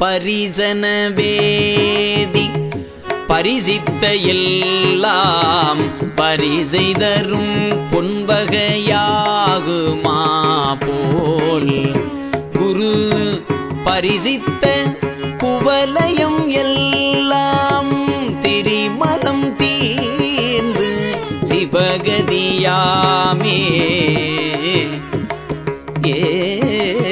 பரிசனவேதி பரிசித்த எல்லாம் பரிசை தரும் பொன்பகையாகுமா போல். குரு பரிசித்த குவலயம் எல்லாம் திரிமலம் தீர்ந்து சிவகதியாமே. ஏ